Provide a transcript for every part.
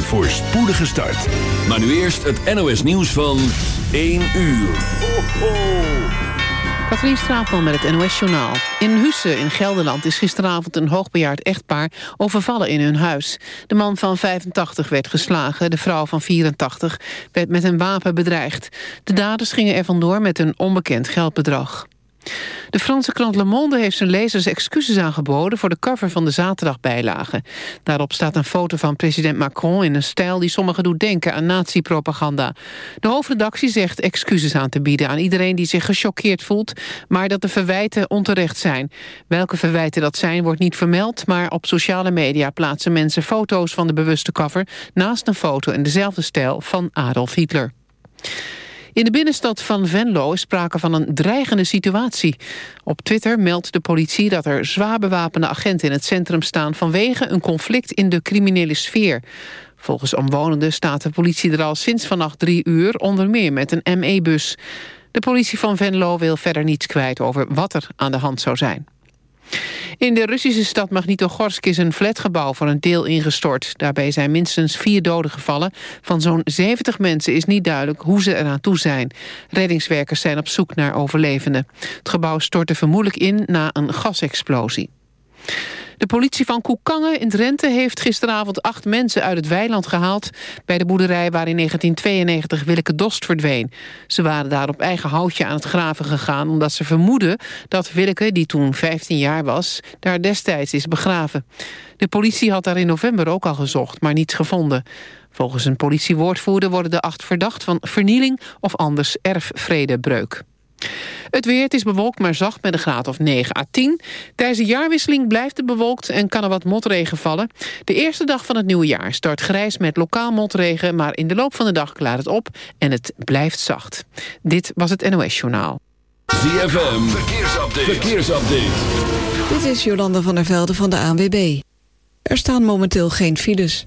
Een voorspoedige start. Maar nu eerst het NOS nieuws van 1 uur. Ho, ho. Katrien Straatman met het NOS-journaal. In Husse in Gelderland is gisteravond een hoogbejaard echtpaar overvallen in hun huis. De man van 85 werd geslagen, de vrouw van 84 werd met een wapen bedreigd. De daders gingen er vandoor met een onbekend geldbedrag. De Franse krant Le Monde heeft zijn lezers excuses aangeboden... voor de cover van de zaterdagbijlage. Daarop staat een foto van president Macron in een stijl... die sommigen doet denken aan nazi-propaganda. De hoofdredactie zegt excuses aan te bieden aan iedereen... die zich gechoqueerd voelt, maar dat de verwijten onterecht zijn. Welke verwijten dat zijn, wordt niet vermeld... maar op sociale media plaatsen mensen foto's van de bewuste cover... naast een foto in dezelfde stijl van Adolf Hitler. In de binnenstad van Venlo is sprake van een dreigende situatie. Op Twitter meldt de politie dat er zwaar bewapende agenten in het centrum staan... vanwege een conflict in de criminele sfeer. Volgens omwonenden staat de politie er al sinds vannacht drie uur... onder meer met een ME-bus. De politie van Venlo wil verder niets kwijt over wat er aan de hand zou zijn. In de Russische stad Magnitogorsk is een flatgebouw voor een deel ingestort. Daarbij zijn minstens vier doden gevallen. Van zo'n 70 mensen is niet duidelijk hoe ze eraan toe zijn. Reddingswerkers zijn op zoek naar overlevenden. Het gebouw stortte vermoedelijk in na een gasexplosie. De politie van Koekangen in Drenthe heeft gisteravond acht mensen uit het weiland gehaald... bij de boerderij waar in 1992 Willeke Dost verdween. Ze waren daar op eigen houtje aan het graven gegaan... omdat ze vermoeden dat Willeke, die toen 15 jaar was... daar destijds is begraven. De politie had daar in november ook al gezocht, maar niets gevonden. Volgens een politiewoordvoerder worden de acht verdacht van vernieling... of anders erfvredebreuk. Het weer, het is bewolkt, maar zacht met een graad of 9 à 10. Tijdens de jaarwisseling blijft het bewolkt en kan er wat motregen vallen. De eerste dag van het nieuwe jaar start grijs met lokaal motregen... maar in de loop van de dag klaart het op en het blijft zacht. Dit was het NOS Journaal. ZFM, verkeersupdate. verkeersupdate. Dit is Jolanda van der Velde van de ANWB. Er staan momenteel geen files.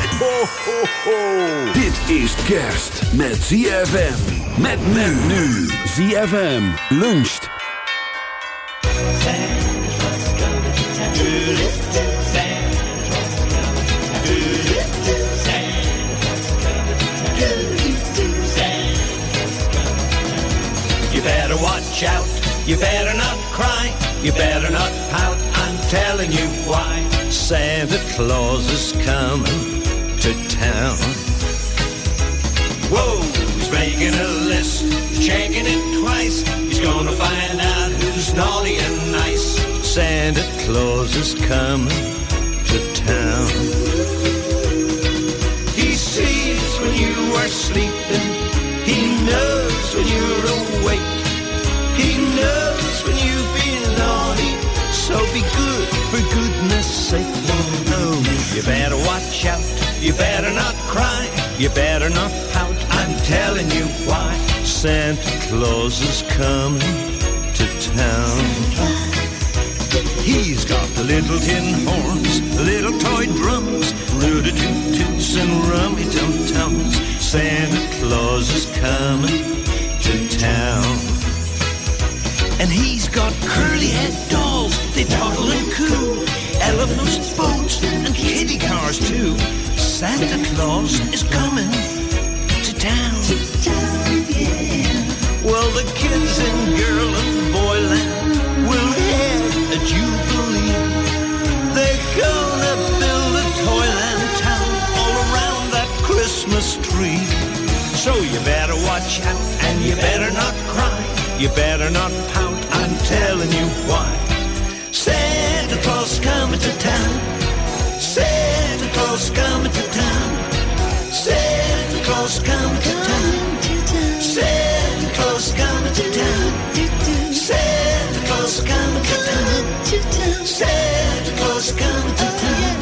Ho, ho, ho. Dit is kerst met ZFM. Met men nu. ZFM luncht. You better watch out, you better not cry. You better not pout, I'm telling you why. Santa Claus is coming to town. Whoa, he's making a list, he's checking it twice. He's gonna find out who's naughty and nice. Santa Claus is coming to town. He sees when you are sleeping, he knows when you're awake. He knows when you've been naughty, so be good for goodness sake. Oh, you better watch out, you better not cry, you better not pout. I'm telling you why. Santa Claus is coming to town. He's got the little tin horns, little toy drums, rooty toot toots and rummy tum tums. Santa Claus is coming to town. And he's got curly head dolls, they toddle and coo. Elephants, boats, and kitty cars too. Santa Claus is coming to town. Well, the kids in girl and boyland will head a jubilee. They're gonna build a toyland town all around that Christmas tree. So you better watch out and you better not cry. You better not pout, I'm telling you why. Santa Claus coming to town. Santa Claus coming to town. Santa Claus coming to town. Santa Claus coming to town. Santa Claus coming to town. Santa Claus coming to town.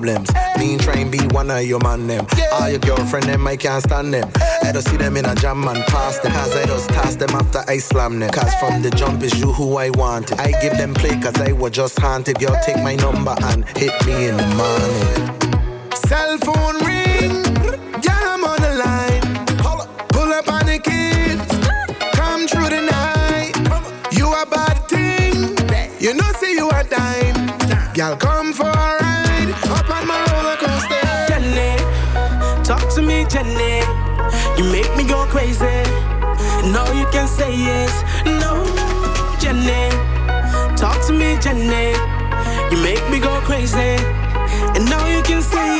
problems. Me and and be one of your man them. All your girlfriend them, I can't stand them. I don't see them in a jam and pass them. Cause I just toss them after I slam them. Cause from the jump is you who I wanted. I give them play cause I was just haunted. Girl, take my number and hit me in the morning. say yes. No, Jenny, talk to me, Jenny. You make me go crazy, and now you can say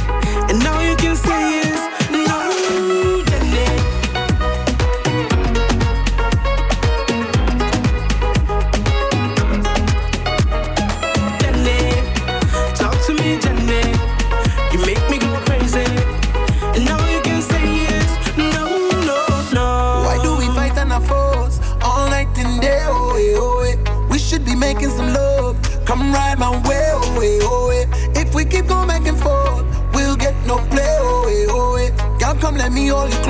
y hoy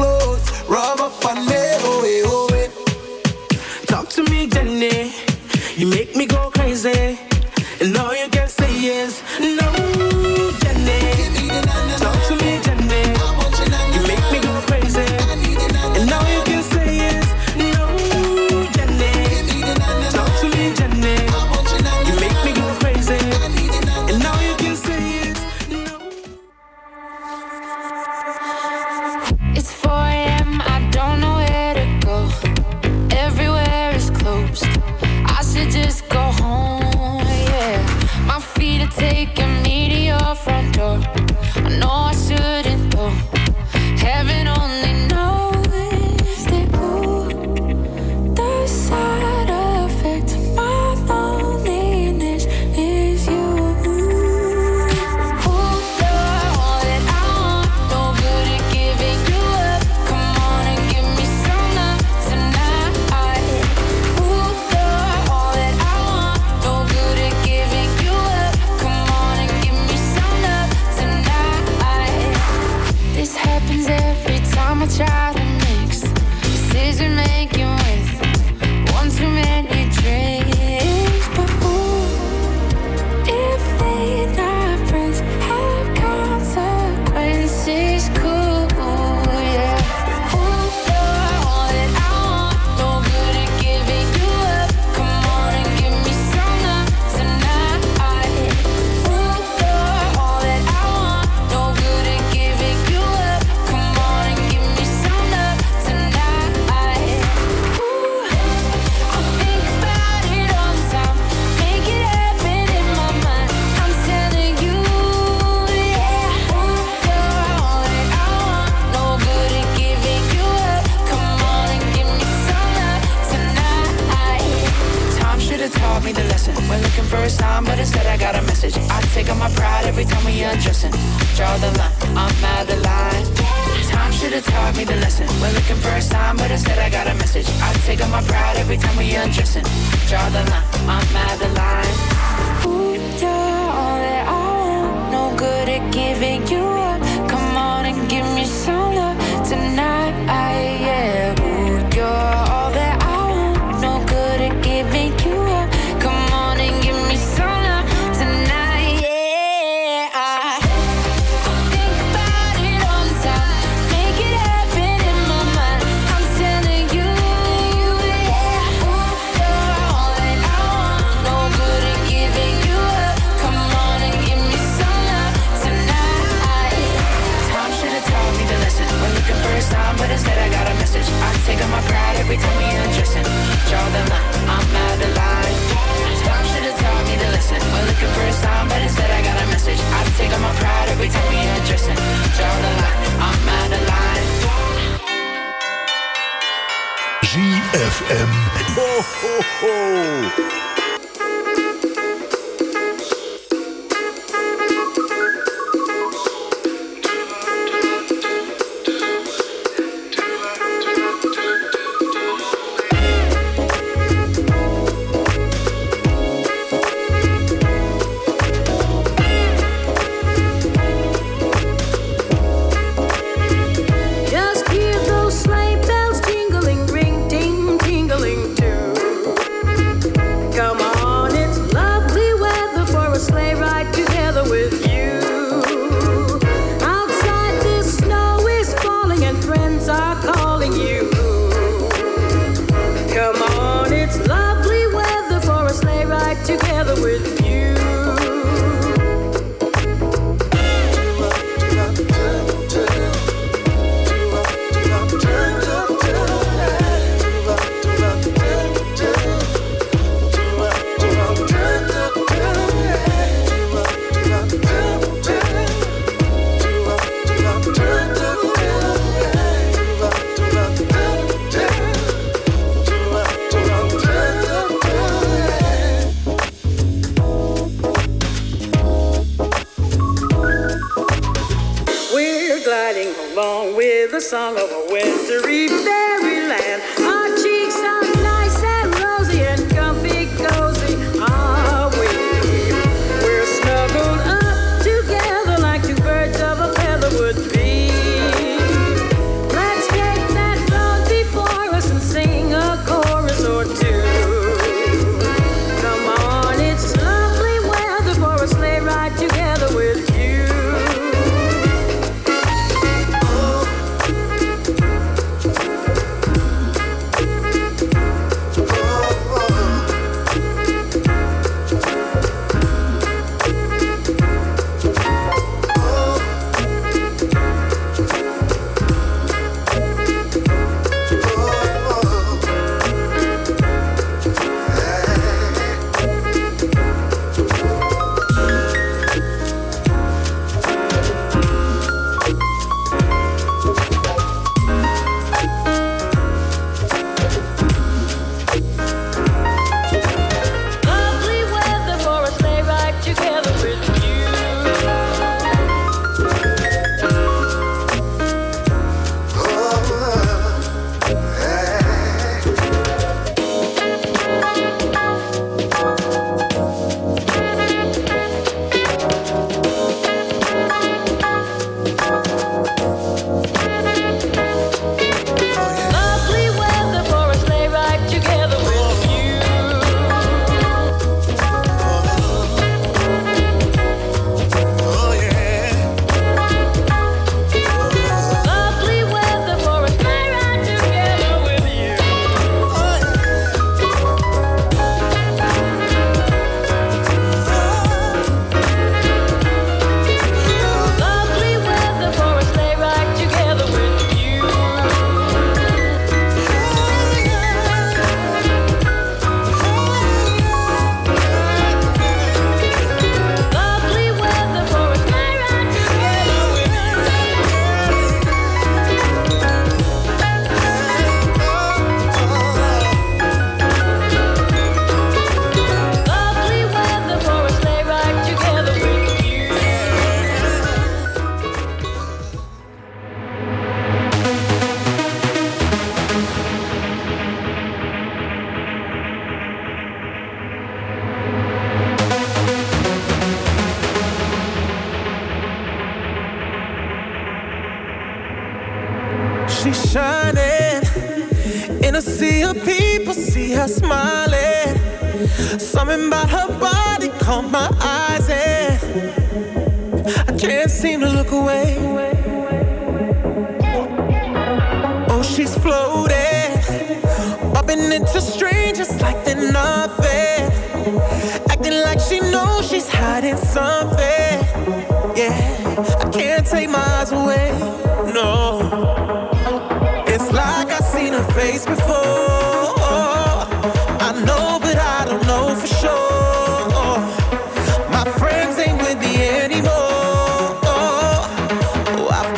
song of a wintry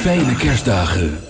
Fijne kerstdagen.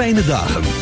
Fijne dagen.